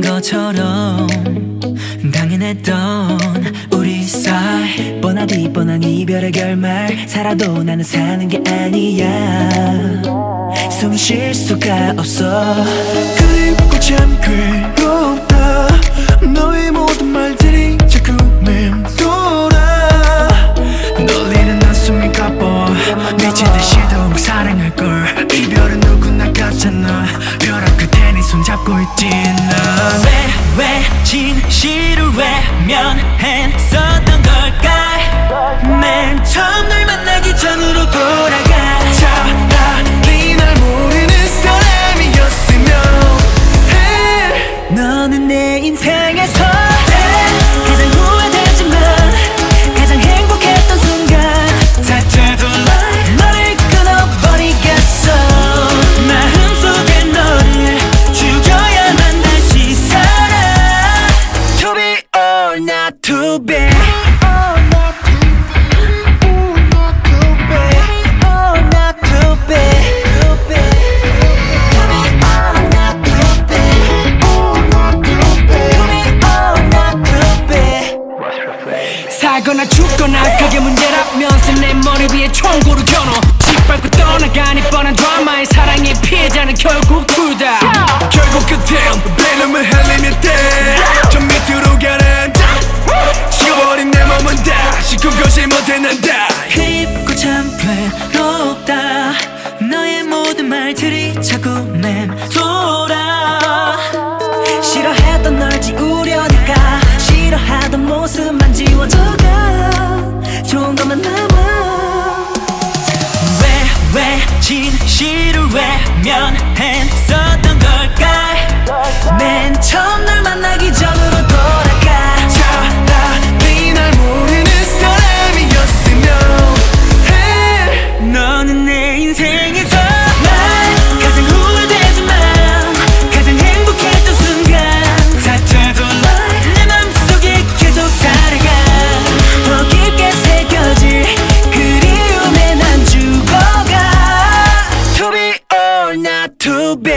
것처럼 당연했던 우리 사이. 뻔하디 뻔한 이별의 결말. 살아도 나는 사는 게 아니야. 숨 쉴 수가 없어. 그립고 참 괴롭다 손잡고 있지 난 왜, 왜 진실을 외면했었 살거나 죽거나 그게 문제라면서 내 머리 위에 총구를 겨눠 짓밟고 떠나가니 뻔한 드라마의 사랑의 피해자는 결국 둘다. 결국 끝엔 베놈을 흘리면 돼저 밑으로 가라앉아. 식어버린 내 몸은 다시 꿈꾸지 못해 난다. 그립고 참 괴롭다. 너의 모든 말들이 자꾸 맴돌아 지워져가 좋은 것만 남아. 왜 왜 진실을 처음 to be